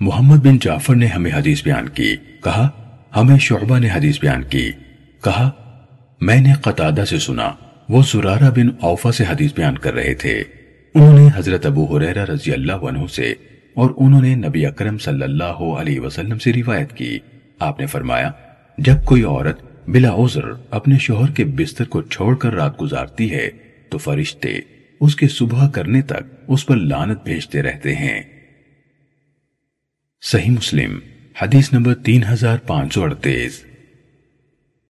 محمد بن جعفر نے ہمیں حدیث بیان کی۔ کہا، ہمیں شعبہ نے حدیث بیان کی۔ کہا، میں نے قطادہ سے سنا، وہ زرارہ بن اوفا سے حدیث بیان کر رہے تھے۔ انہوں نے حضرت ابو حریرہ رضی اللہ عنہ سے اور انہوں نے نبی اکرم صلی اللہ علیہ وسلم سے روایت کی۔ آپ نے فرمایا، جب کوئی عورت بلا عذر اپنے شوہر کے بستر کو چھوڑ کر رات گزارتی ہے، تو فرشتے اس کے صبح کرنے تک اس پر لانت بھیجتے رہتے ہیں۔ صحیح مسلم حدیث نمبر تین ہزار پانچ سو اڑتیس۔